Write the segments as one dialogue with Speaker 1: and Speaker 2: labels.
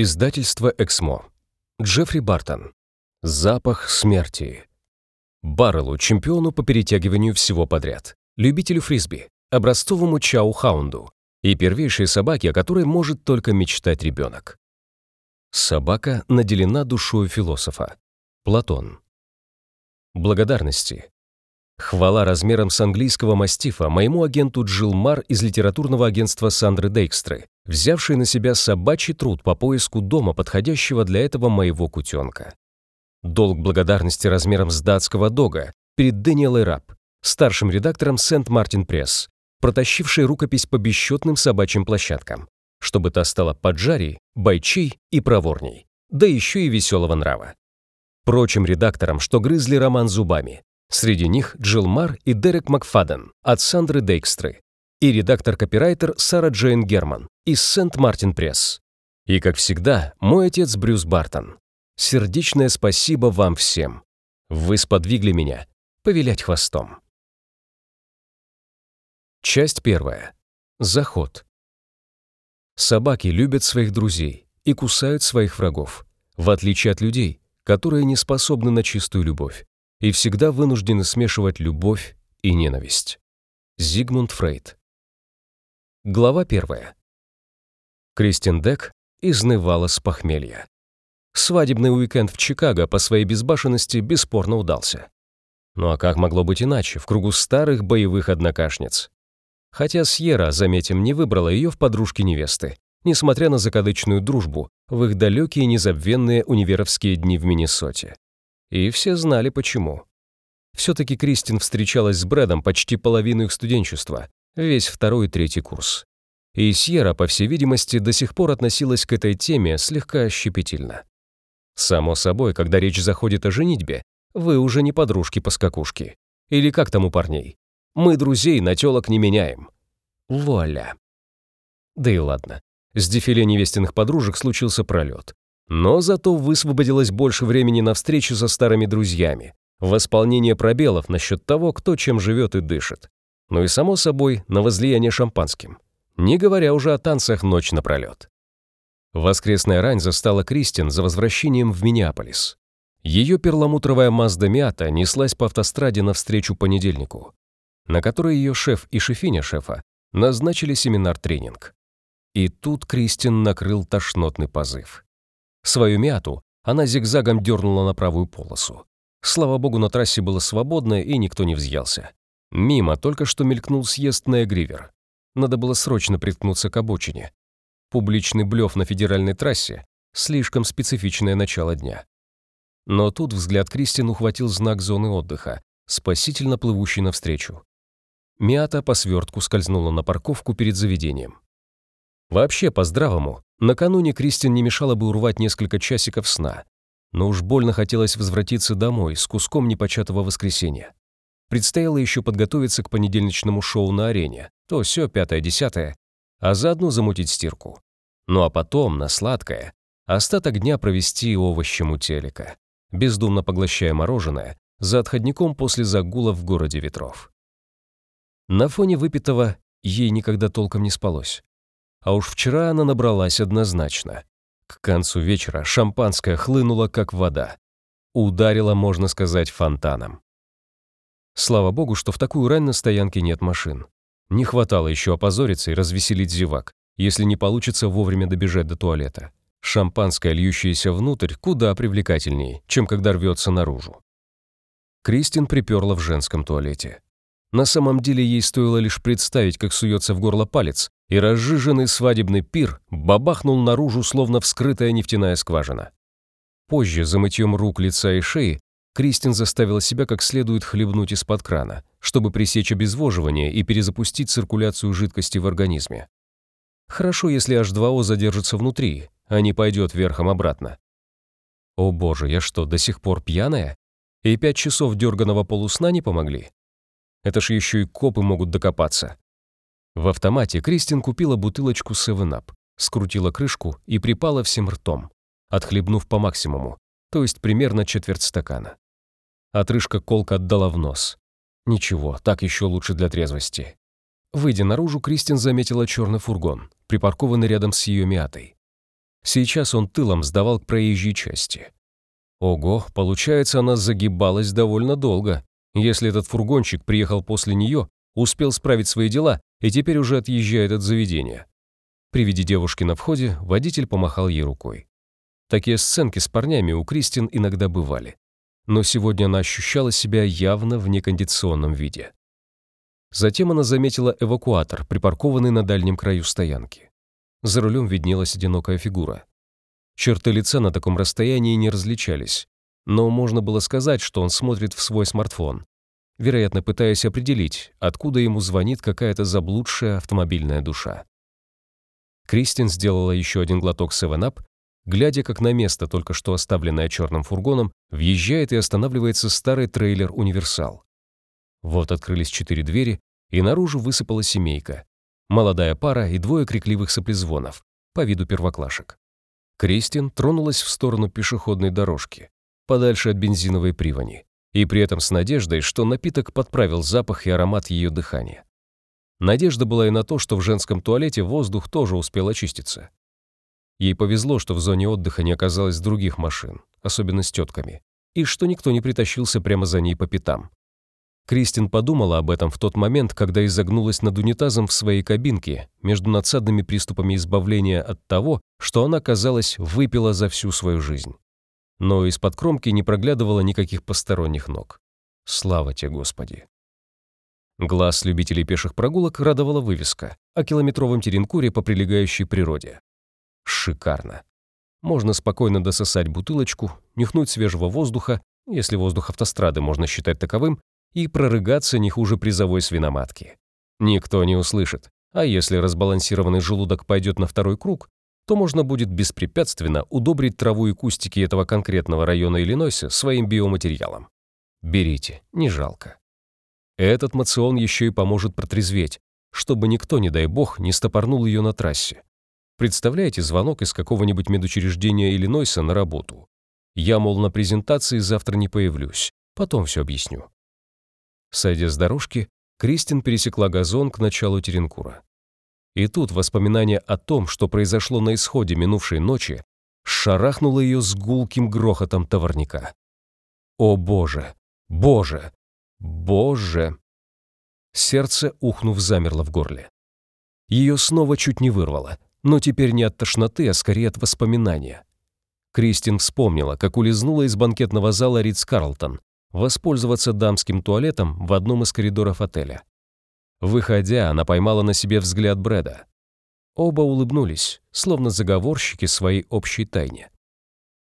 Speaker 1: Издательство «Эксмо». Джеффри Бартон. Запах смерти. Баррелу, чемпиону по перетягиванию всего подряд. Любителю фрисби, образцовому чау-хаунду и первейшей собаке, о которой может только мечтать ребенок. Собака наделена душою философа. Платон. Благодарности. Хвала размером с английского мастифа моему агенту Джилмар из литературного агентства Сандры Дейкстры, взявшей на себя собачий труд по поиску дома, подходящего для этого моего кутенка. Долг благодарности размером с датского дога перед Дэниелой Раб, старшим редактором Сент-Мартин Пресс, протащившей рукопись по бесчетным собачьим площадкам, чтобы та стала поджарей, бойчей и проворней, да еще и веселого нрава. Прочим редакторам, что грызли роман зубами, Среди них Джилмар и Дерек Макфаден от Сандры Дейкстры и редактор-копирайтер Сара Джейн Герман из Сент-Мартин Пресс. И, как всегда, мой отец Брюс Бартон. Сердечное спасибо вам всем. Вы сподвигли меня повилять хвостом. Часть первая. Заход. Собаки любят своих друзей и кусают своих врагов, в отличие от людей, которые не способны на чистую любовь и всегда вынуждены смешивать любовь и ненависть. Зигмунд Фрейд. Глава первая. Кристин Дек изнывала с похмелья. Свадебный уикенд в Чикаго по своей безбашенности бесспорно удался. Ну а как могло быть иначе в кругу старых боевых однокашниц? Хотя Сьерра, заметим, не выбрала ее в подружки невесты, несмотря на закадычную дружбу в их далекие незабвенные универовские дни в Миннесоте. И все знали почему. Все-таки Кристин встречалась с Брэдом почти половину их студенчества, весь второй и третий курс. И Сьерра, по всей видимости, до сих пор относилась к этой теме слегка щепетильно. Само собой, когда речь заходит о женитьбе, вы уже не подружки-поскакушки. Или как там у парней? Мы друзей на тёлок не меняем. Вуаля. Да и ладно. С дефиле невестиных подружек случился пролет. Но зато высвободилось больше времени на встречу со старыми друзьями, восполнение пробелов насчет того, кто чем живет и дышит. Ну и, само собой, на возлияние шампанским. Не говоря уже о танцах ночь напролет. Воскресная рань застала Кристин за возвращением в Миннеаполис. Ее перламутровая Мазда Миата неслась по автостраде навстречу понедельнику, на который ее шеф и шефиня шефа назначили семинар-тренинг. И тут Кристин накрыл тошнотный позыв. Свою мяту она зигзагом дернула на правую полосу. Слава богу, на трассе было свободно, и никто не взъелся. Мимо только что мелькнул съезд на Эгривер. Надо было срочно приткнуться к обочине. Публичный блёв на федеральной трассе — слишком специфичное начало дня. Но тут взгляд Кристин ухватил знак зоны отдыха, спасительно плывущий навстречу. Мята по свертку скользнула на парковку перед заведением. Вообще, по-здравому, накануне Кристин не мешало бы урвать несколько часиков сна. Но уж больно хотелось возвратиться домой с куском непочатого воскресенья. Предстояло еще подготовиться к понедельничному шоу на арене, то все пятое-десятое, а заодно замутить стирку. Ну а потом, на сладкое, остаток дня провести овощем у телека, бездумно поглощая мороженое за отходником после загула в городе ветров. На фоне выпитого ей никогда толком не спалось. А уж вчера она набралась однозначно. К концу вечера шампанское хлынуло, как вода. Ударило, можно сказать, фонтаном. Слава богу, что в такую рань на стоянке нет машин. Не хватало еще опозориться и развеселить зевак, если не получится вовремя добежать до туалета. Шампанское, льющееся внутрь, куда привлекательнее, чем когда рвется наружу. Кристин приперла в женском туалете. На самом деле ей стоило лишь представить, как суется в горло палец, и разжиженный свадебный пир бабахнул наружу, словно вскрытая нефтяная скважина. Позже, за мытьем рук, лица и шеи, Кристин заставила себя как следует хлебнуть из-под крана, чтобы пресечь обезвоживание и перезапустить циркуляцию жидкости в организме. Хорошо, если H2O задержится внутри, а не пойдет верхом-обратно. О боже, я что, до сих пор пьяная? И пять часов дерганого полусна не помогли? Это ж еще и копы могут докопаться. В автомате Кристин купила бутылочку 7-Up, скрутила крышку и припала всем ртом, отхлебнув по максимуму, то есть примерно четверть стакана. Отрыжка колка отдала в нос. Ничего, так еще лучше для трезвости. Выйдя наружу, Кристин заметила черный фургон, припаркованный рядом с ее миатой. Сейчас он тылом сдавал к проезжей части. Ого, получается, она загибалась довольно долго. Если этот фургончик приехал после нее, успел справить свои дела и теперь уже отъезжает от заведения. При виде девушки на входе водитель помахал ей рукой. Такие сценки с парнями у Кристин иногда бывали. Но сегодня она ощущала себя явно в некондиционном виде. Затем она заметила эвакуатор, припаркованный на дальнем краю стоянки. За рулем виднелась одинокая фигура. Черты лица на таком расстоянии не различались, но можно было сказать, что он смотрит в свой смартфон, вероятно, пытаясь определить, откуда ему звонит какая-то заблудшая автомобильная душа. Кристин сделала еще один глоток 7-Up, глядя, как на место, только что оставленное черным фургоном, въезжает и останавливается старый трейлер-универсал. Вот открылись четыре двери, и наружу высыпала семейка. Молодая пара и двое крикливых саплезвонов, по виду первоклашек. Кристин тронулась в сторону пешеходной дорожки, подальше от бензиновой привани, и при этом с надеждой, что напиток подправил запах и аромат ее дыхания. Надежда была и на то, что в женском туалете воздух тоже успел очиститься. Ей повезло, что в зоне отдыха не оказалось других машин, особенно с тетками, и что никто не притащился прямо за ней по пятам. Кристин подумала об этом в тот момент, когда изогнулась над унитазом в своей кабинке между надсадными приступами избавления от того, что она, казалось, выпила за всю свою жизнь. Но из-под кромки не проглядывало никаких посторонних ног. Слава тебе, Господи! Глаз любителей пеших прогулок радовала вывеска о километровом теренкуре по прилегающей природе. Шикарно. Можно спокойно дососать бутылочку, нюхнуть свежего воздуха, если воздух автострады можно считать таковым, и прорыгаться не хуже призовой свиноматки. Никто не услышит, а если разбалансированный желудок пойдет на второй круг, то можно будет беспрепятственно удобрить траву и кустики этого конкретного района Иллинойса своим биоматериалом. Берите, не жалко. Этот мацион еще и поможет протрезветь, чтобы никто, не дай бог, не стопорнул ее на трассе. Представляете звонок из какого-нибудь медучреждения Иллинойса на работу? Я, мол, на презентации завтра не появлюсь, потом все объясню. Сойдя с дорожки, Кристин пересекла газон к началу Теренкура. И тут воспоминание о том, что произошло на исходе минувшей ночи, шарахнуло ее с гулким грохотом товарника. «О боже! Боже! Боже!» Сердце, ухнув, замерло в горле. Ее снова чуть не вырвало, но теперь не от тошноты, а скорее от воспоминания. Кристин вспомнила, как улизнула из банкетного зала Ридс Карлтон, воспользоваться дамским туалетом в одном из коридоров отеля. Выходя, она поймала на себе взгляд Брэда. Оба улыбнулись, словно заговорщики своей общей тайне.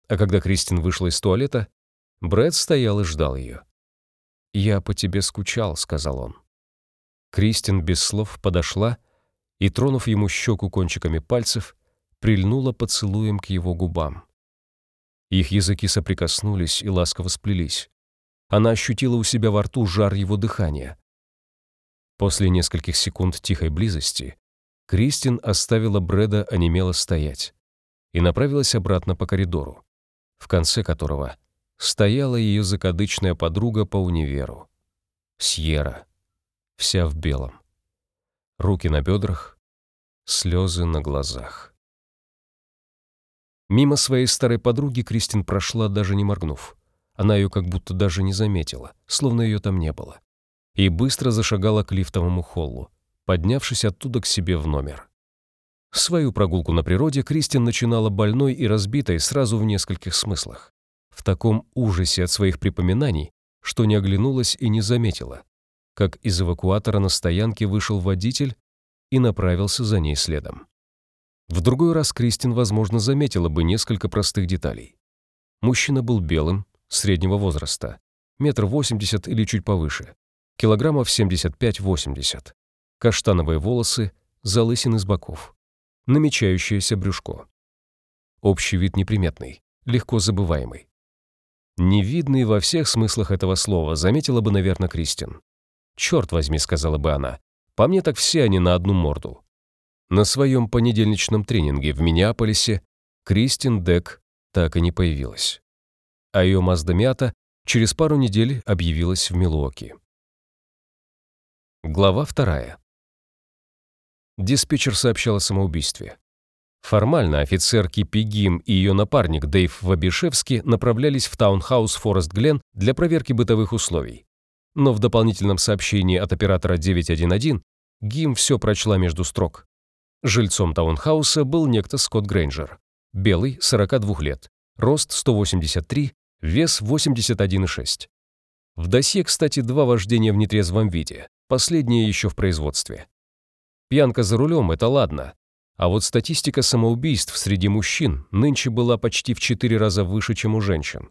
Speaker 1: А когда Кристин вышла из туалета, Брэд стоял и ждал ее. «Я по тебе скучал», — сказал он. Кристин без слов подошла и, тронув ему щеку кончиками пальцев, прильнула поцелуем к его губам. Их языки соприкоснулись и ласково сплелись. Она ощутила у себя во рту жар его дыхания. После нескольких секунд тихой близости Кристин оставила Брэда онемело стоять и направилась обратно по коридору, в конце которого стояла ее закадычная подруга по универу. Сьерра, вся в белом. Руки на бедрах, слезы на глазах. Мимо своей старой подруги Кристин прошла, даже не моргнув. Она ее как будто даже не заметила, словно ее там не было. И быстро зашагала к лифтовому холлу, поднявшись оттуда к себе в номер. Свою прогулку на природе Кристин начинала больной и разбитой сразу в нескольких смыслах. В таком ужасе от своих припоминаний, что не оглянулась и не заметила, как из эвакуатора на стоянке вышел водитель и направился за ней следом. В другой раз Кристин, возможно, заметила бы несколько простых деталей. Мужчина был белым, среднего возраста, метр восемьдесят или чуть повыше, килограммов 75-80, каштановые волосы, залысины с боков, намечающееся брюшко. Общий вид неприметный, легко забываемый. Невидный во всех смыслах этого слова, заметила бы, наверное, Кристин. «Черт возьми», — сказала бы она, — «по мне так все они на одну морду». На своем понедельничном тренинге в Миннеаполисе Кристин Дек так и не появилась а ее Мазда Миата через пару недель объявилась в Милуоки. Глава вторая. Диспетчер сообщал о самоубийстве. Формально офицер Кипи Гим и ее напарник Дэйв Вабишевский направлялись в таунхаус Форест Глен для проверки бытовых условий. Но в дополнительном сообщении от оператора 911 Гим все прочла между строк. Жильцом таунхауса был некто Скотт Грейнджер. Белый, 42 лет, рост 183, вес 81,6. В досье, кстати, два вождения в нетрезвом виде, последнее еще в производстве. Пьянка за рулем – это ладно, а вот статистика самоубийств среди мужчин нынче была почти в 4 раза выше, чем у женщин.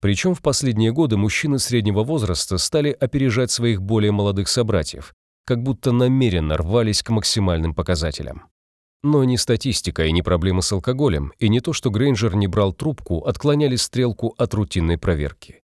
Speaker 1: Причем в последние годы мужчины среднего возраста стали опережать своих более молодых собратьев, как будто намеренно рвались к максимальным показателям. Но ни статистика и ни проблемы с алкоголем, и не то, что Грейнджер не брал трубку, отклоняли стрелку от рутинной проверки.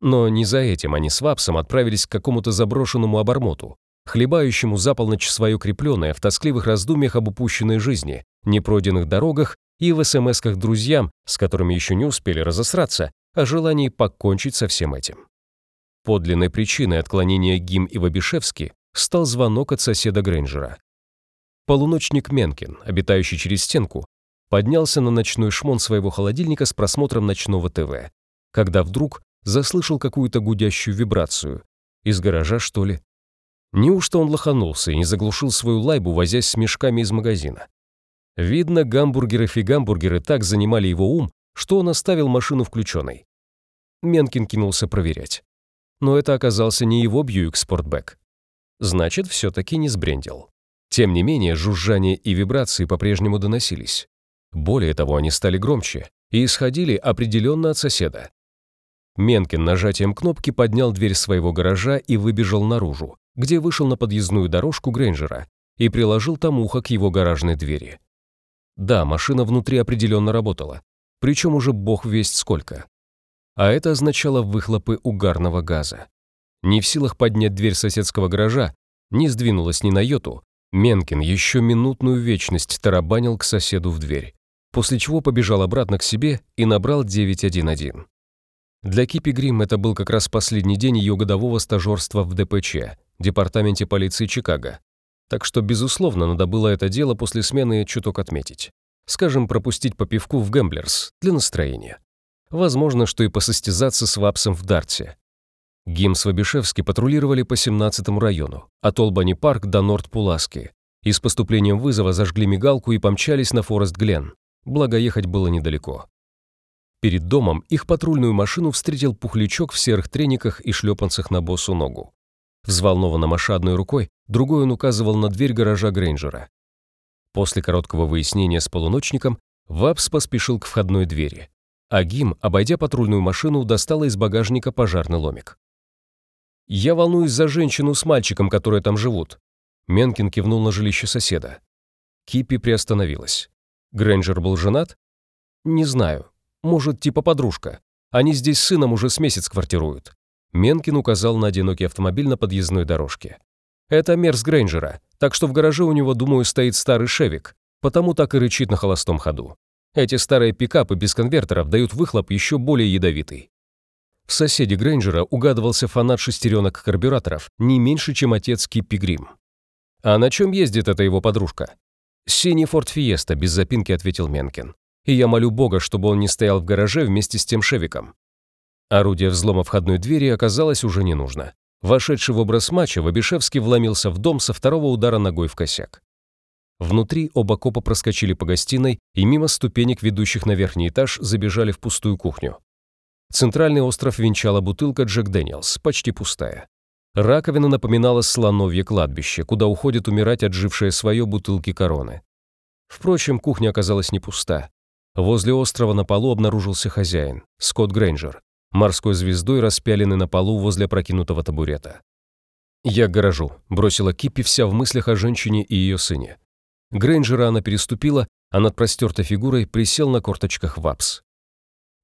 Speaker 1: Но не за этим они с Вапсом отправились к какому-то заброшенному обормоту, хлебающему за полночь свое крепленное в тоскливых раздумьях об упущенной жизни, непройденных дорогах и в СМСках друзьям, с которыми еще не успели разосраться, о желании покончить со всем этим. Подлинной причиной отклонения Гим и Вабишевски стал звонок от соседа Грейнджера. Полуночник Менкин, обитающий через стенку, поднялся на ночной шмон своего холодильника с просмотром ночного ТВ, когда вдруг заслышал какую-то гудящую вибрацию. Из гаража, что ли? Неужто он лоханулся и не заглушил свою лайбу, возясь с мешками из магазина? Видно, гамбургеры-фигамбургеры так занимали его ум, что он оставил машину включенной. Менкин кинулся проверять. Но это оказался не его Бьюик Спортбэк. Значит, все-таки не сбрендил. Тем не менее, жужжание и вибрации по-прежнему доносились. Более того, они стали громче и исходили определенно от соседа. Менкин нажатием кнопки поднял дверь своего гаража и выбежал наружу, где вышел на подъездную дорожку Грейнджера и приложил там ухо к его гаражной двери. Да, машина внутри определенно работала, причем уже бог весть сколько. А это означало выхлопы угарного газа. Не в силах поднять дверь соседского гаража, не сдвинулась ни на йоту, Менкин еще минутную вечность тарабанил к соседу в дверь, после чего побежал обратно к себе и набрал 911. Для Кипи Грим это был как раз последний день ее годового стажерства в ДПЧ, Департаменте полиции Чикаго. Так что, безусловно, надо было это дело после смены чуток отметить. Скажем, пропустить по пивку в Гэмблерс для настроения. Возможно, что и посостязаться с Вапсом в дартс. Гим с Вабишевски патрулировали по 17-му району, от Олбани-парк до Норт-Пуласки, и с поступлением вызова зажгли мигалку и помчались на Форест-Глен, благо ехать было недалеко. Перед домом их патрульную машину встретил пухлячок в серых трениках и шлепанцах на босу ногу. Взволнованно маша одной рукой, другой он указывал на дверь гаража Грейнджера. После короткого выяснения с полуночником, Вапс поспешил к входной двери, а Гим, обойдя патрульную машину, достала из багажника пожарный ломик. «Я волнуюсь за женщину с мальчиком, которые там живут». Менкин кивнул на жилище соседа. Кипи приостановилась. Грейнджер был женат? Не знаю. Может, типа подружка. Они здесь с сыном уже с месяц квартируют. Менкин указал на одинокий автомобиль на подъездной дорожке. Это Мерс Грейнджера, так что в гараже у него, думаю, стоит старый Шевик, потому так и рычит на холостом ходу. Эти старые пикапы без конвертеров дают выхлоп еще более ядовитый. В соседе Грейнджера угадывался фанат шестеренок карбюраторов не меньше, чем отец Киппи Грим. «А на чем ездит эта его подружка?» «Синий Форд Фиеста», — без запинки ответил Менкин и я молю Бога, чтобы он не стоял в гараже вместе с тем Шевиком. Орудие взлома входной двери оказалось уже не нужно. Вошедший в образ матча, Вабишевский вломился в дом со второго удара ногой в косяк. Внутри оба копа проскочили по гостиной и мимо ступенек, ведущих на верхний этаж, забежали в пустую кухню. Центральный остров венчала бутылка Джек Дэниелс, почти пустая. Раковина напоминала слоновье кладбище, куда уходят умирать отжившие свое бутылки короны. Впрочем, кухня оказалась не пуста. Возле острова на полу обнаружился хозяин, Скотт Грейнджер, морской звездой распяленный на полу возле прокинутого табурета. «Я к гаражу», — бросила Киппи вся в мыслях о женщине и ее сыне. Грейнджера она переступила, а над простертой фигурой присел на корточках Вапс.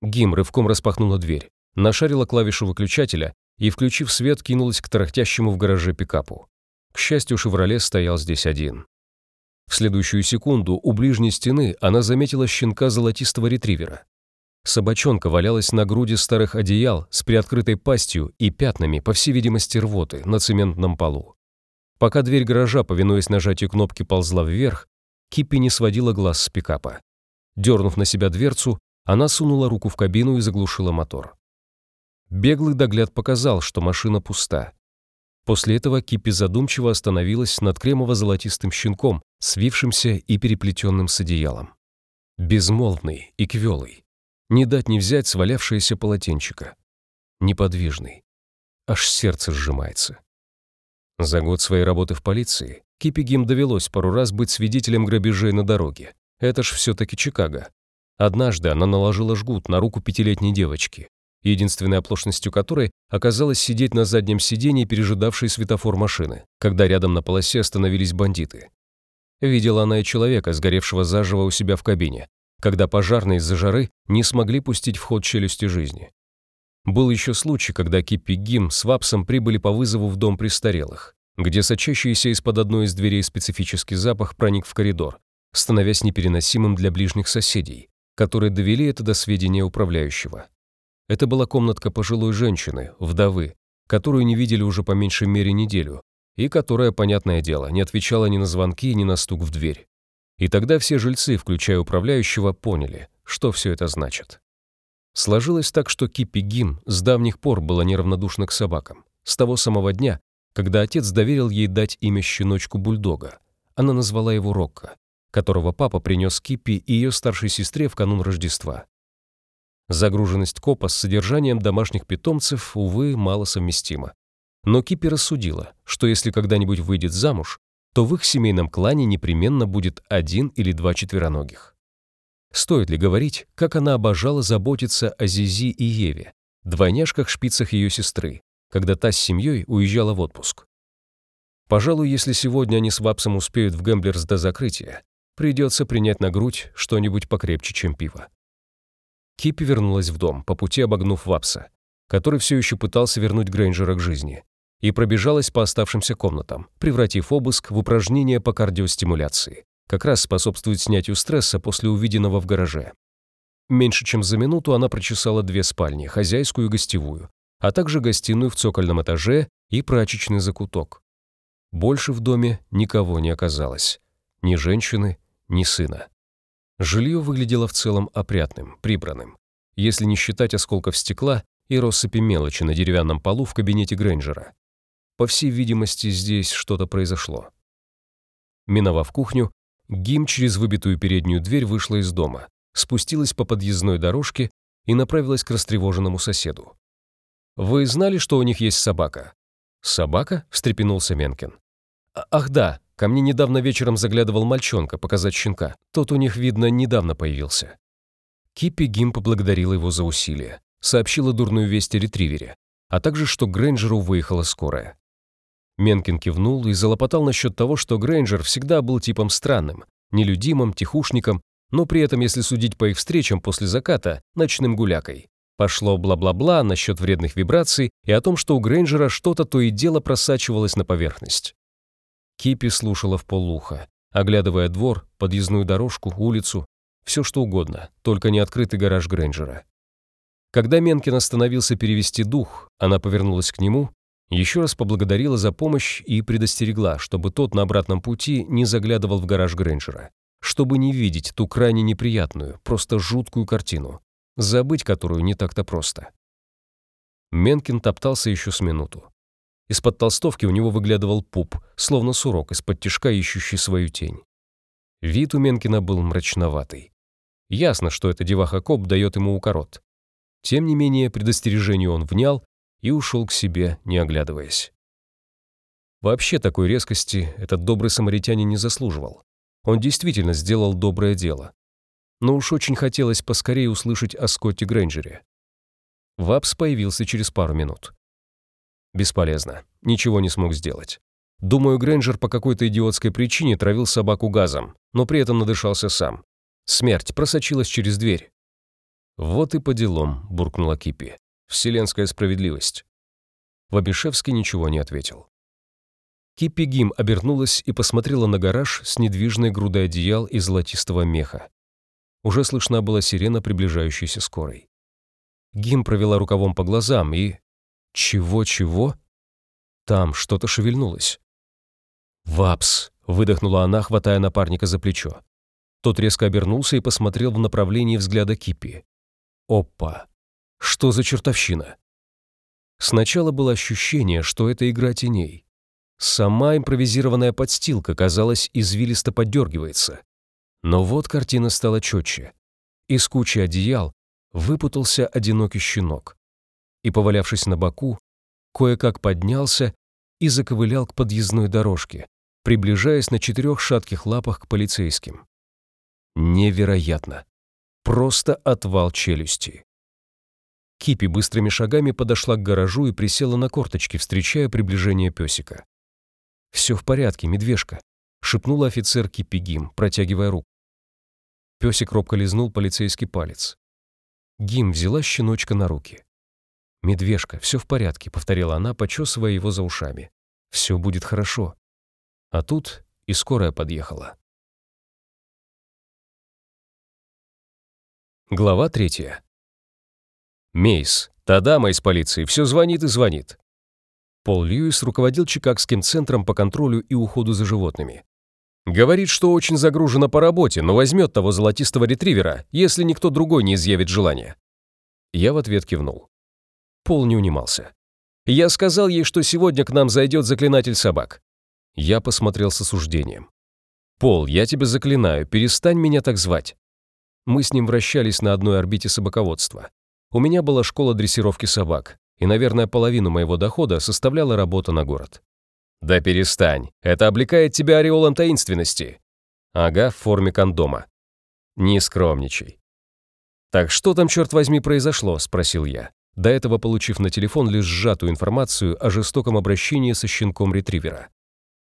Speaker 1: Гим рывком распахнула дверь, нашарила клавишу выключателя и, включив свет, кинулась к тарахтящему в гараже пикапу. К счастью, «Шевроле» стоял здесь один. В следующую секунду у ближней стены она заметила щенка золотистого ретривера. Собачонка валялась на груди старых одеял с приоткрытой пастью и пятнами, по всей видимости, рвоты на цементном полу. Пока дверь гаража, повинуясь нажатию кнопки, ползла вверх, Киппи не сводила глаз с пикапа. Дернув на себя дверцу, она сунула руку в кабину и заглушила мотор. Беглый догляд показал, что машина пуста. После этого Киппи задумчиво остановилась над кремово-золотистым щенком, свившимся и переплетенным с одеялом. Безмолвный и квелый. Не дать не взять свалявшееся полотенчика. Неподвижный. Аж сердце сжимается. За год своей работы в полиции Киппи Гим довелось пару раз быть свидетелем грабежей на дороге. Это ж все-таки Чикаго. Однажды она наложила жгут на руку пятилетней девочки, единственной оплошностью которой оказалось сидеть на заднем сиденье, пережидавшей светофор машины, когда рядом на полосе остановились бандиты. Видела она и человека, сгоревшего заживо у себя в кабине, когда пожарные из-за жары не смогли пустить в ход челюсти жизни. Был еще случай, когда Киппи Гим с Вапсом прибыли по вызову в дом престарелых, где сочащийся из-под одной из дверей специфический запах проник в коридор, становясь непереносимым для ближних соседей, которые довели это до сведения управляющего. Это была комнатка пожилой женщины, вдовы, которую не видели уже по меньшей мере неделю, и которая, понятное дело, не отвечала ни на звонки, ни на стук в дверь. И тогда все жильцы, включая управляющего, поняли, что все это значит. Сложилось так, что Киппи Гим с давних пор была неравнодушна к собакам. С того самого дня, когда отец доверил ей дать имя щеночку-бульдога, она назвала его Рокко, которого папа принес Киппи и ее старшей сестре в канун Рождества. Загруженность копа с содержанием домашних питомцев, увы, мало совместима. Но Киппи рассудила, что если когда-нибудь выйдет замуж, то в их семейном клане непременно будет один или два четвероногих. Стоит ли говорить, как она обожала заботиться о Зизи и Еве, двойняшках-шпицах ее сестры, когда та с семьей уезжала в отпуск. Пожалуй, если сегодня они с Вапсом успеют в Гэмблерс до закрытия, придется принять на грудь что-нибудь покрепче, чем пиво. Киппи вернулась в дом, по пути обогнув Вапса, который все еще пытался вернуть Грейнджера к жизни, и пробежалась по оставшимся комнатам, превратив обыск в упражнение по кардиостимуляции, как раз способствует снятию стресса после увиденного в гараже. Меньше чем за минуту она прочесала две спальни, хозяйскую и гостевую, а также гостиную в цокольном этаже и прачечный закуток. Больше в доме никого не оказалось. Ни женщины, ни сына. Жилье выглядело в целом опрятным, прибранным, если не считать осколков стекла и россыпи мелочи на деревянном полу в кабинете Грейнджера. По всей видимости, здесь что-то произошло. Миновав кухню, Гим через выбитую переднюю дверь вышла из дома, спустилась по подъездной дорожке и направилась к растревоженному соседу. «Вы знали, что у них есть собака?» «Собака?» — встрепенулся Менкин. «А, «Ах да, Ко мне недавно вечером заглядывал мальчонка показать щенка. Тот у них, видно, недавно появился. Киппи Гим поблагодарила его за усилия, сообщила дурную весть о ретривере, а также, что Грейнджеру выехала скорая. Менкин кивнул и залопотал насчет того, что Грейнджер всегда был типом странным, нелюдимым, тихушником, но при этом, если судить по их встречам после заката, ночным гулякой. Пошло бла-бла-бла насчет вредных вибраций и о том, что у Грейнджера что-то то и дело просачивалось на поверхность. Кипи слушала вполуха, оглядывая двор, подъездную дорожку, улицу, все что угодно, только не открытый гараж Грейнджера. Когда Менкин остановился перевести дух, она повернулась к нему, еще раз поблагодарила за помощь и предостерегла, чтобы тот на обратном пути не заглядывал в гараж Грейнджера, чтобы не видеть ту крайне неприятную, просто жуткую картину, забыть которую не так-то просто. Менкин топтался еще с минуту. Из-под толстовки у него выглядывал пуп, словно сурок из-под тишка, ищущий свою тень. Вид у Менкина был мрачноватый. Ясно, что эта деваха-коп дает ему укорот. Тем не менее, предостережению он внял и ушел к себе, не оглядываясь. Вообще такой резкости этот добрый самаритянин не заслуживал. Он действительно сделал доброе дело. Но уж очень хотелось поскорее услышать о Скотте Грейнджере. Вапс появился через пару минут. Бесполезно. Ничего не смог сделать. Думаю, Грэнджер по какой-то идиотской причине травил собаку газом, но при этом надышался сам. Смерть просочилась через дверь. «Вот и по делам», — буркнула Кипи. «Вселенская справедливость». Вабишевский ничего не ответил. Кипи Гим обернулась и посмотрела на гараж с недвижной грудой одеял из золотистого меха. Уже слышна была сирена приближающейся скорой. Гим провела рукавом по глазам и «Чего-чего?» Там что-то шевельнулось. «Вапс!» —— выдохнула она, хватая напарника за плечо. Тот резко обернулся и посмотрел в направлении взгляда Кипи. Опа! Что за чертовщина? Сначала было ощущение, что это игра теней. Сама импровизированная подстилка, казалось, извилисто поддергивается. Но вот картина стала четче. Из кучи одеял выпутался одинокий щенок. И, повалявшись на боку, кое-как поднялся и заковылял к подъездной дорожке, приближаясь на четырех шатких лапах к полицейским. Невероятно. Просто отвал челюсти. Кипи быстрыми шагами подошла к гаражу и присела на корточки, встречая приближение песика. «Все в порядке, медвежка», — шепнула офицер Кипи Гим, протягивая руку. Песик робко лизнул полицейский палец. Гим взяла щеночка на руки. «Медвежка, все в порядке», — повторила она, почесывая его за ушами. «Все будет хорошо». А тут и скорая подъехала. Глава третья. Мейс, та дама из полиции, все звонит и звонит. Пол Льюис руководил Чикагским центром по контролю и уходу за животными. Говорит, что очень загружена по работе, но возьмет того золотистого ретривера, если никто другой не изъявит желания. Я в ответ кивнул. Пол не унимался. Я сказал ей, что сегодня к нам зайдет заклинатель собак. Я посмотрел с осуждением. «Пол, я тебя заклинаю, перестань меня так звать. Мы с ним вращались на одной орбите собаководства. У меня была школа дрессировки собак, и, наверное, половину моего дохода составляла работа на город. «Да перестань, это облекает тебя ореолом таинственности». «Ага, в форме кондома». «Не скромничай». «Так что там, черт возьми, произошло?» – спросил я, до этого получив на телефон лишь сжатую информацию о жестоком обращении со щенком ретривера.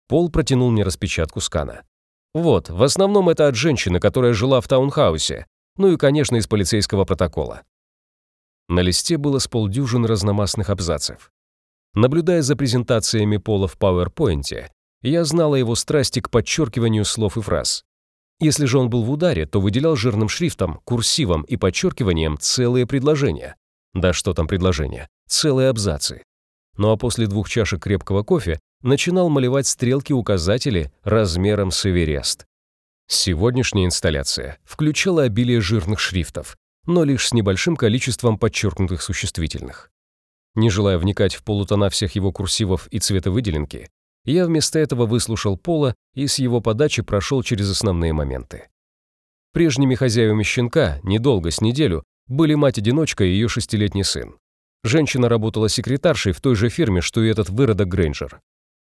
Speaker 1: Пол протянул мне распечатку скана. Вот, в основном это от женщины, которая жила в таунхаусе, ну и, конечно, из полицейского протокола. На листе было с полдюжины разномастных абзацев. Наблюдая за презентациями Пола в PowerPoint, я знал о его страсти к подчеркиванию слов и фраз. Если же он был в ударе, то выделял жирным шрифтом, курсивом и подчеркиванием целые предложения. Да что там предложения? Целые абзацы. Ну а после двух чашек крепкого кофе начинал малевать стрелки-указатели размером с Эверест. Сегодняшняя инсталляция включала обилие жирных шрифтов, но лишь с небольшим количеством подчеркнутых существительных. Не желая вникать в полутона всех его курсивов и цветовыделенки, я вместо этого выслушал Пола и с его подачи прошел через основные моменты. Прежними хозяевами щенка, недолго, с неделю, были мать-одиночка и ее шестилетний сын. Женщина работала секретаршей в той же фирме, что и этот выродок Грейнджер.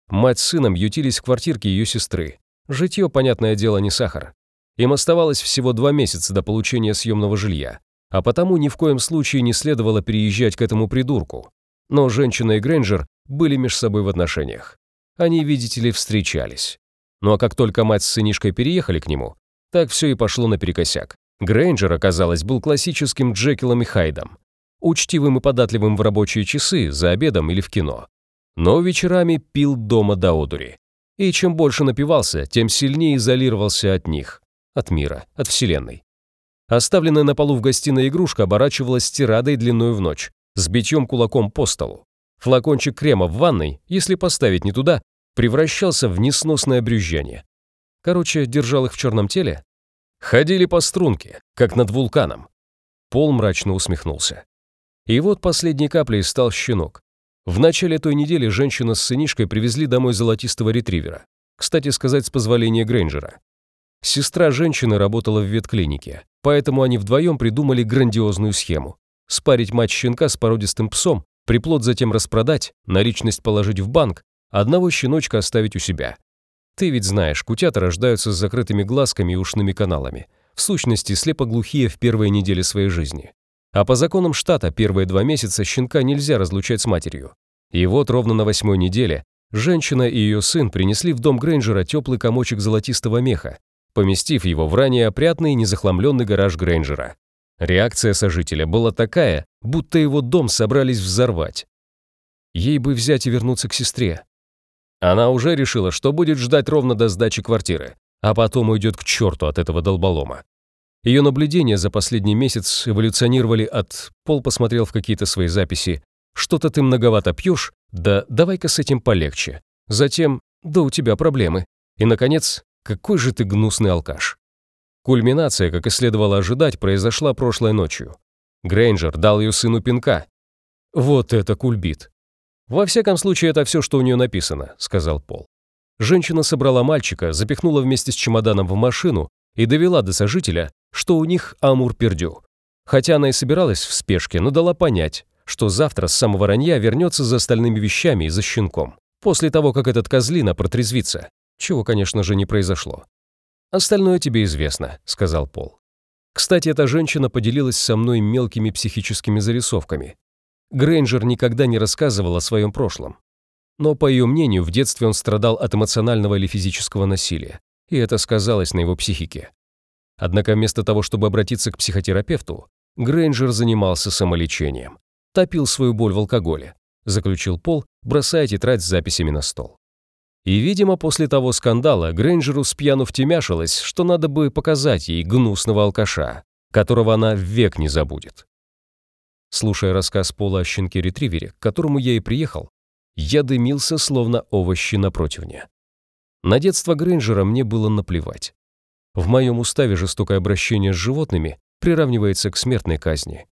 Speaker 1: Мать с сыном ютились в квартирке ее сестры. Житье, понятное дело, не сахар. Им оставалось всего два месяца до получения съемного жилья, а потому ни в коем случае не следовало переезжать к этому придурку. Но женщина и Грейнджер были между собой в отношениях. Они, видите ли, встречались. Ну а как только мать с сынишкой переехали к нему, так все и пошло наперекосяк. Грейнджер, оказалось, был классическим Джекилом и Хайдом. Учтивым и податливым в рабочие часы, за обедом или в кино но вечерами пил дома до одури. И чем больше напивался, тем сильнее изолировался от них, от мира, от Вселенной. Оставленная на полу в гостиной игрушка оборачивалась тирадой длинную в ночь, с битьем кулаком по столу. Флакончик крема в ванной, если поставить не туда, превращался в несносное брюзжание. Короче, держал их в черном теле. Ходили по струнке, как над вулканом. Пол мрачно усмехнулся. И вот последней каплей стал щенок, в начале той недели женщина с сынишкой привезли домой золотистого ретривера. Кстати сказать, с позволения Грейнджера. Сестра женщины работала в ветклинике, поэтому они вдвоем придумали грандиозную схему. Спарить мать щенка с породистым псом, приплод затем распродать, наличность положить в банк, одного щеночка оставить у себя. Ты ведь знаешь, кутята рождаются с закрытыми глазками и ушными каналами. В сущности, слепоглухие в первые недели своей жизни. А по законам штата первые два месяца щенка нельзя разлучать с матерью. И вот ровно на восьмой неделе женщина и ее сын принесли в дом Грейнджера теплый комочек золотистого меха, поместив его в ранее опрятный незахламленный гараж Грейнджера. Реакция сожителя была такая, будто его дом собрались взорвать. Ей бы взять и вернуться к сестре. Она уже решила, что будет ждать ровно до сдачи квартиры, а потом уйдет к черту от этого долболома. Ее наблюдения за последний месяц эволюционировали от «Пол посмотрел в какие-то свои записи», «Что-то ты многовато пьешь? Да давай-ка с этим полегче». Затем «Да у тебя проблемы». И, наконец, какой же ты гнусный алкаш. Кульминация, как и следовало ожидать, произошла прошлой ночью. Грейнджер дал ее сыну пинка. Вот это кульбит. Во всяком случае, это все, что у нее написано, сказал Пол. Женщина собрала мальчика, запихнула вместе с чемоданом в машину и довела до сожителя, что у них амур-пердю. Хотя она и собиралась в спешке, но дала понять, что завтра с самого ранья вернется за остальными вещами и за щенком, после того, как этот козлина протрезвится, чего, конечно же, не произошло. «Остальное тебе известно», — сказал Пол. Кстати, эта женщина поделилась со мной мелкими психическими зарисовками. Грейнджер никогда не рассказывал о своем прошлом. Но, по ее мнению, в детстве он страдал от эмоционального или физического насилия, и это сказалось на его психике. Однако вместо того, чтобы обратиться к психотерапевту, Грейнджер занимался самолечением. Топил свою боль в алкоголе, заключил Пол, бросая тетрадь с записями на стол. И, видимо, после того скандала Грейнджеру с пьяну втемяшилось, что надо бы показать ей гнусного алкаша, которого она век не забудет. Слушая рассказ Пола о щенке-ретривере, к которому я и приехал, я дымился, словно овощи на противне. На детство Грейнджера мне было наплевать. В моем уставе жестокое обращение с животными приравнивается к смертной казни.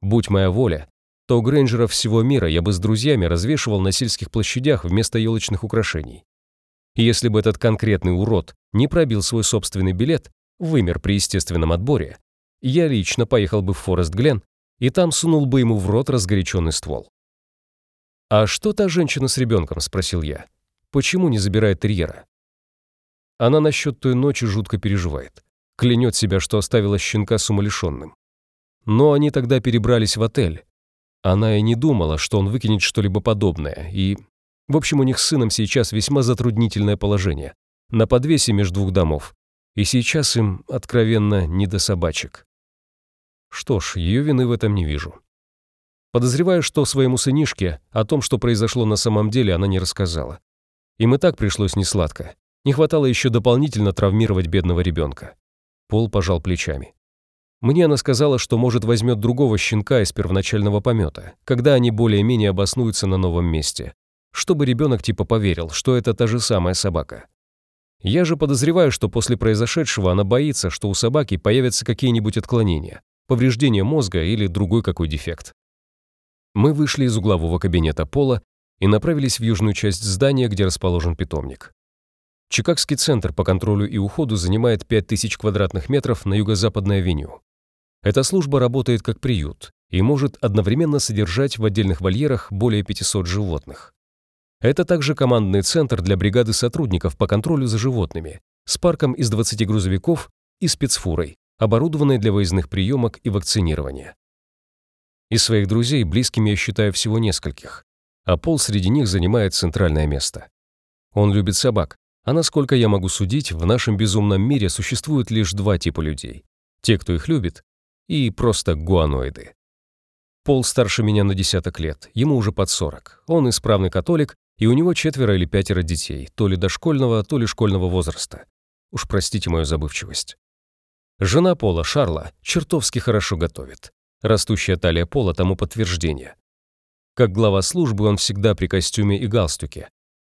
Speaker 1: Будь моя воля, то Грейнджеров всего мира я бы с друзьями развешивал на сельских площадях вместо елочных украшений. И если бы этот конкретный урод не пробил свой собственный билет, вымер при естественном отборе, я лично поехал бы в Форест Глен и там сунул бы ему в рот разгоряченный ствол. «А что та женщина с ребенком?» – спросил я. «Почему не забирает терьера?» Она насчет той ночи жутко переживает. Клянет себя, что оставила щенка с умалишенным. Но они тогда перебрались в отель. Она и не думала, что он выкинет что-либо подобное, и в общем, у них с сыном сейчас весьма затруднительное положение. На подвесе между двух домов. И сейчас им, откровенно, не до собачек. Что ж, ее вины в этом не вижу. Подозреваю, что своему сынишке о том, что произошло на самом деле, она не рассказала. Им и так пришлось несладко. Не хватало еще дополнительно травмировать бедного ребенка. Пол пожал плечами. Мне она сказала, что, может, возьмет другого щенка из первоначального помета, когда они более-менее обоснуются на новом месте чтобы ребенок типа поверил, что это та же самая собака. Я же подозреваю, что после произошедшего она боится, что у собаки появятся какие-нибудь отклонения, повреждение мозга или другой какой дефект. Мы вышли из углового кабинета Пола и направились в южную часть здания, где расположен питомник. Чикагский центр по контролю и уходу занимает 5000 квадратных метров на юго-западной авеню. Эта служба работает как приют и может одновременно содержать в отдельных вольерах более 500 животных. Это также командный центр для бригады сотрудников по контролю за животными, с парком из 20 грузовиков и спецфурой, оборудованной для выездных приемок и вакцинирования. Из своих друзей близкими я считаю всего нескольких, а Пол среди них занимает центральное место. Он любит собак, а насколько я могу судить, в нашем безумном мире существует лишь два типа людей. Те, кто их любит, и просто гуаноиды. Пол старше меня на десяток лет, ему уже под 40. Он исправный католик и у него четверо или пятеро детей, то ли дошкольного, то ли школьного возраста. Уж простите мою забывчивость. Жена Пола, Шарла, чертовски хорошо готовит. Растущая талия Пола тому подтверждение. Как глава службы он всегда при костюме и галстуке.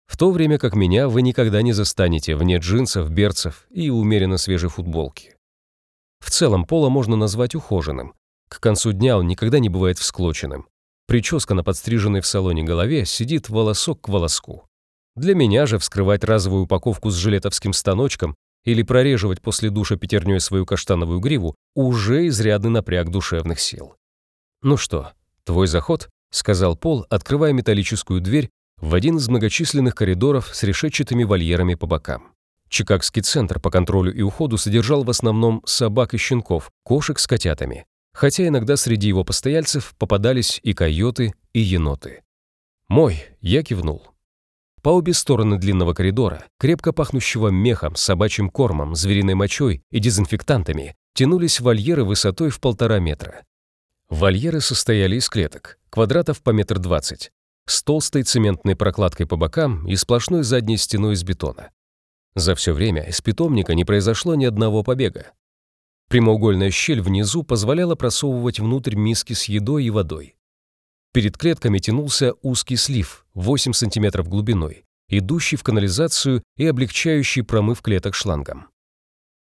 Speaker 1: В то время как меня вы никогда не застанете вне джинсов, берцев и умеренно свежей футболки. В целом Пола можно назвать ухоженным. К концу дня он никогда не бывает всклоченным. Прическа на подстриженной в салоне голове сидит волосок к волоску. Для меня же вскрывать разовую упаковку с жилетовским станочком или прореживать после душа пятерней свою каштановую гриву уже изрядный напряг душевных сил. «Ну что, твой заход?» — сказал Пол, открывая металлическую дверь в один из многочисленных коридоров с решетчатыми вольерами по бокам. Чикагский центр по контролю и уходу содержал в основном собак и щенков, кошек с котятами хотя иногда среди его постояльцев попадались и койоты, и еноты. «Мой», — я кивнул. По обе стороны длинного коридора, крепко пахнущего мехом, собачьим кормом, звериной мочой и дезинфектантами, тянулись вольеры высотой в полтора метра. Вольеры состояли из клеток, квадратов по метр двадцать, с толстой цементной прокладкой по бокам и сплошной задней стеной из бетона. За все время из питомника не произошло ни одного побега. Прямоугольная щель внизу позволяла просовывать внутрь миски с едой и водой. Перед клетками тянулся узкий слив, 8 см глубиной, идущий в канализацию и облегчающий промыв клеток шлангом.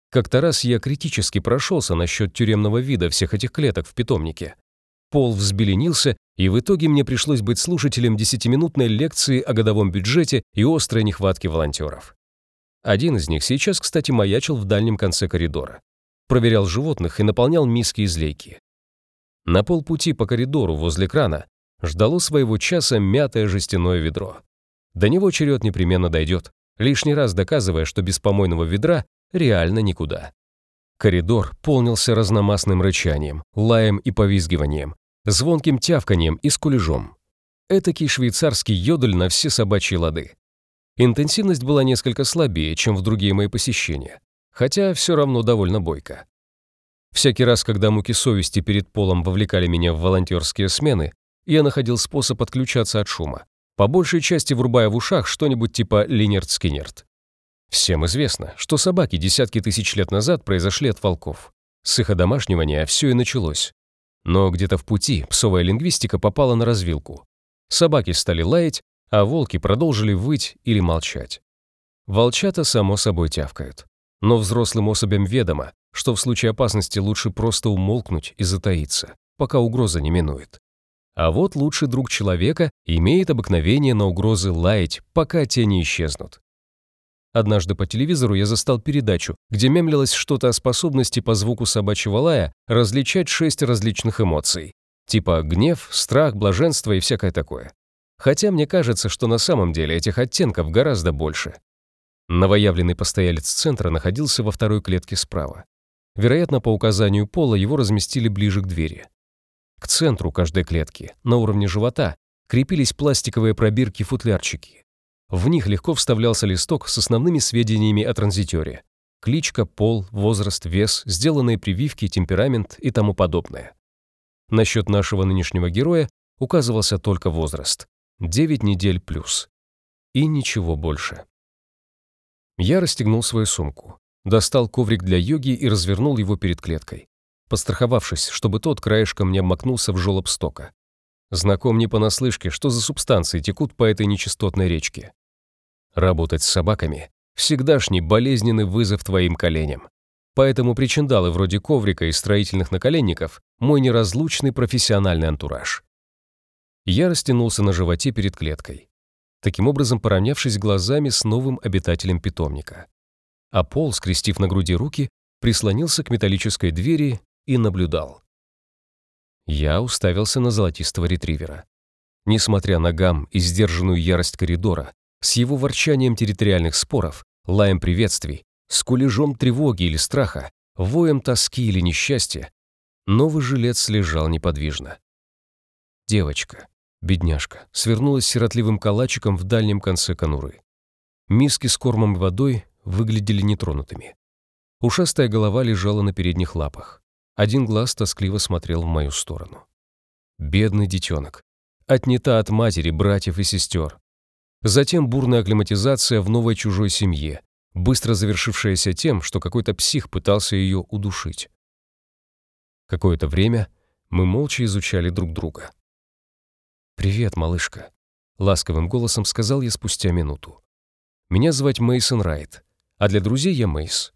Speaker 1: Как-то раз я критически прошелся насчет тюремного вида всех этих клеток в питомнике. Пол взбеленился, и в итоге мне пришлось быть слушателем десятиминутной лекции о годовом бюджете и острой нехватке волонтеров. Один из них сейчас, кстати, маячил в дальнем конце коридора. Проверял животных и наполнял миски из лейки. На полпути по коридору возле крана ждало своего часа мятое жестяное ведро. До него черед непременно дойдет, лишний раз доказывая, что без помойного ведра реально никуда. Коридор полнился разномастным рычанием, лаем и повизгиванием, звонким тявканием и скулежом. Этакий швейцарский йодль на все собачьи лады. Интенсивность была несколько слабее, чем в другие мои посещения, хотя все равно довольно бойко. Всякий раз, когда муки совести перед Полом вовлекали меня в волонтерские смены, я находил способ отключаться от шума, по большей части врубая в ушах что-нибудь типа Lynyrd Skynyrd. Всем известно, что собаки десятки тысяч лет назад произошли от волков. С их одомашнивания все и началось. Но где-то в пути псовая лингвистика попала на развилку. Собаки стали лаять, а волки продолжили выть или молчать. Волчата, само собой, тявкают. Но взрослым особям ведомо, что в случае опасности лучше просто умолкнуть и затаиться, пока угроза не минует. А вот лучший друг человека имеет обыкновение на угрозы лаять, пока те не исчезнут. Однажды по телевизору я застал передачу, где мемлилось что-то о способности по звуку собачьего лая различать шесть различных эмоций. Типа гнев, страх, блаженство и всякое такое. Хотя мне кажется, что на самом деле этих оттенков гораздо больше. Новоявленный постоялец центра находился во второй клетке справа. Вероятно, по указанию пола его разместили ближе к двери. К центру каждой клетки, на уровне живота, крепились пластиковые пробирки-футлярчики. В них легко вставлялся листок с основными сведениями о транзитере. Кличка, пол, возраст, вес, сделанные прививки, темперамент и тому подобное. Насчет нашего нынешнего героя указывался только возраст. 9 недель плюс. И ничего больше. Я расстегнул свою сумку, достал коврик для йоги и развернул его перед клеткой, постраховавшись, чтобы тот краешком не обмакнулся в жёлоб стока. Знаком не понаслышке, что за субстанции текут по этой нечистотной речке. Работать с собаками – всегдашний болезненный вызов твоим коленям. Поэтому причиндалы вроде коврика и строительных наколенников – мой неразлучный профессиональный антураж. Я растянулся на животе перед клеткой, таким образом поравнявшись глазами с новым обитателем питомника. А Пол, скрестив на груди руки, прислонился к металлической двери и наблюдал. Я уставился на золотистого ретривера. Несмотря на гам и сдержанную ярость коридора, с его ворчанием территориальных споров, лаем приветствий, скулежом тревоги или страха, воем тоски или несчастья, новый жилец лежал неподвижно. Девочка, бедняжка, свернулась сиротливым калачиком в дальнем конце конуры. Миски с кормом и водой выглядели нетронутыми. Ушастая голова лежала на передних лапах. Один глаз тоскливо смотрел в мою сторону. Бедный детенок. Отнята от матери, братьев и сестер. Затем бурная акклиматизация в новой чужой семье, быстро завершившаяся тем, что какой-то псих пытался ее удушить. Какое-то время мы молча изучали друг друга. «Привет, малышка», — ласковым голосом сказал я спустя минуту. «Меня звать Мейсон Райт, а для друзей я Мейс.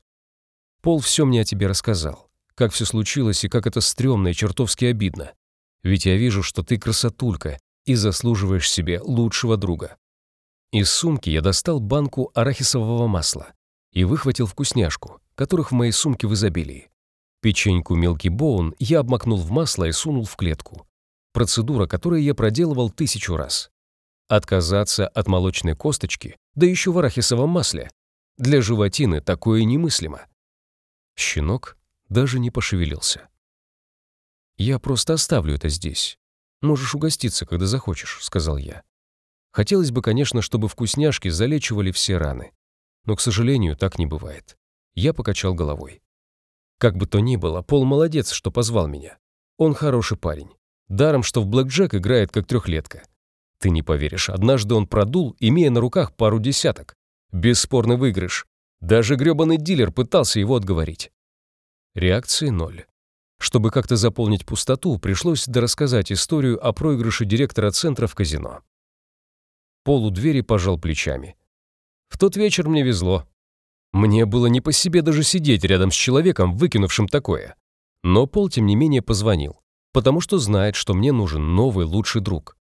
Speaker 1: Пол все мне о тебе рассказал как все случилось и как это стрёмно и чертовски обидно. Ведь я вижу, что ты красотулька и заслуживаешь себе лучшего друга. Из сумки я достал банку арахисового масла и выхватил вкусняшку, которых в моей сумке в изобилии. Печеньку Милки Боун я обмакнул в масло и сунул в клетку. Процедура, которую я проделывал тысячу раз. Отказаться от молочной косточки, да еще в арахисовом масле. Для животины такое немыслимо. Щенок даже не пошевелился. «Я просто оставлю это здесь. Можешь угоститься, когда захочешь», — сказал я. Хотелось бы, конечно, чтобы вкусняшки залечивали все раны. Но, к сожалению, так не бывает. Я покачал головой. Как бы то ни было, Пол молодец, что позвал меня. Он хороший парень. Даром, что в блэкджек играет как трехлетка. Ты не поверишь, однажды он продул, имея на руках пару десяток. Бесспорный выигрыш. Даже грёбаный дилер пытался его отговорить. Реакции ноль. Чтобы как-то заполнить пустоту, пришлось дорассказать историю о проигрыше директора центра в казино. Пол у двери пожал плечами. В тот вечер мне везло. Мне было не по себе даже сидеть рядом с человеком, выкинувшим такое. Но Пол, тем не менее, позвонил, потому что знает, что мне нужен новый лучший друг.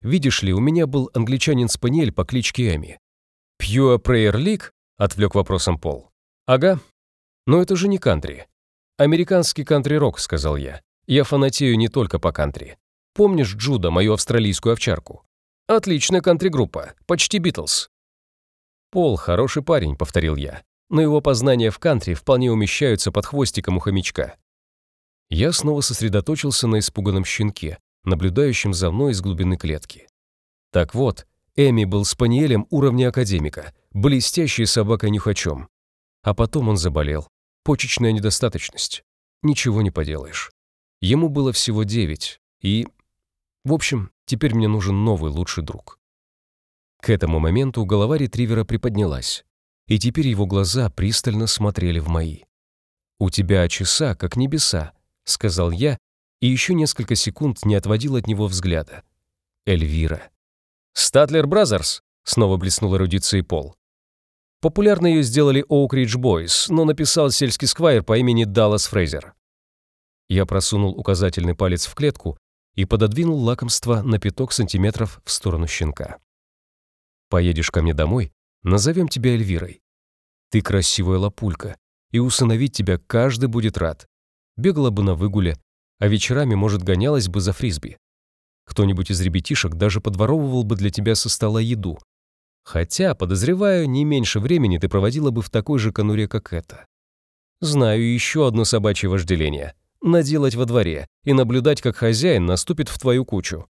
Speaker 1: Видишь ли, у меня был англичанин-спаниель по кличке Эми. «Pure Prayer League?» — отвлек вопросом Пол. «Ага. Но это же не кантри. Американский кантри-рок», — сказал я. «Я фанатею не только по кантри. Помнишь Джуда, мою австралийскую овчарку? Отличная кантри-группа, почти Битлз». «Пол хороший парень», — повторил я, но его познания в кантри вполне умещаются под хвостиком у хомячка. Я снова сосредоточился на испуганном щенке, наблюдающем за мной из глубины клетки. Так вот, Эми был спаниелем уровня академика, блестящей собакой-нюхачом. А потом он заболел. Почечная недостаточность. Ничего не поделаешь. Ему было всего девять, и... В общем, теперь мне нужен новый лучший друг. К этому моменту голова ретривера приподнялась, и теперь его глаза пристально смотрели в мои. «У тебя глаза, как небеса», — сказал я, и еще несколько секунд не отводил от него взгляда. Эльвира. «Statler Brothers», — снова блеснул эрудицией Пол. Популярно ее сделали Оукридж Бойс, но написал сельский сквайр по имени Даллас Фрейзер. Я просунул указательный палец в клетку и пододвинул лакомство на пяток сантиметров в сторону щенка. Поедешь ко мне домой, назовем тебя Эльвирой. Ты красивая лапулька, и усыновить тебя каждый будет рад. Бегала бы на выгуле, а вечерами, может, гонялась бы за фрисби. Кто-нибудь из ребятишек даже подворовывал бы для тебя со стола еду. Хотя, подозреваю, не меньше времени ты проводила бы в такой же конуре, как это. Знаю еще одно собачье вожделение — наделать во дворе и наблюдать, как хозяин наступит в твою кучу.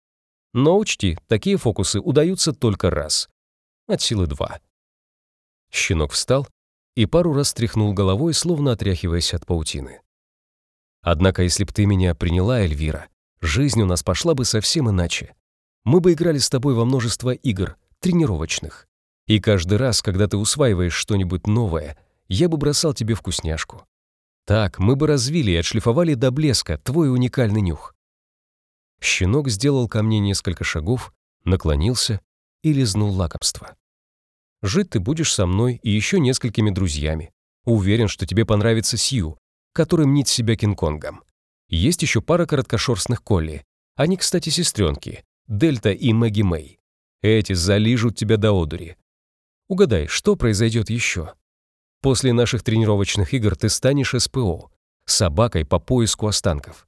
Speaker 1: Но учти, такие фокусы удаются только раз от силы два. Щенок встал и пару раз тряхнул головой, словно отряхиваясь от паутины. Однако, если б ты меня приняла, Эльвира, жизнь у нас пошла бы совсем иначе. Мы бы играли с тобой во множество игр, тренировочных. И каждый раз, когда ты усваиваешь что-нибудь новое, я бы бросал тебе вкусняшку. Так мы бы развили и отшлифовали до блеска твой уникальный нюх. Щенок сделал ко мне несколько шагов, наклонился и лизнул лакомство. Жить ты будешь со мной и еще несколькими друзьями. Уверен, что тебе понравится Сью, который мнит себя Кинг-Конгом. Есть еще пара короткошерстных колли. Они, кстати, сестренки, Дельта и Мэгги Мэй. Эти залижут тебя до одури. Угадай, что произойдет еще? После наших тренировочных игр ты станешь СПО, собакой по поиску останков.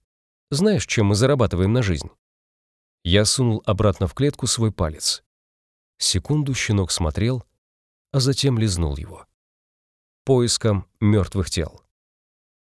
Speaker 1: Знаешь, чем мы зарабатываем на жизнь? Я сунул обратно в клетку свой палец. Секунду щенок смотрел, а затем лизнул его. Поиском мертвых тел.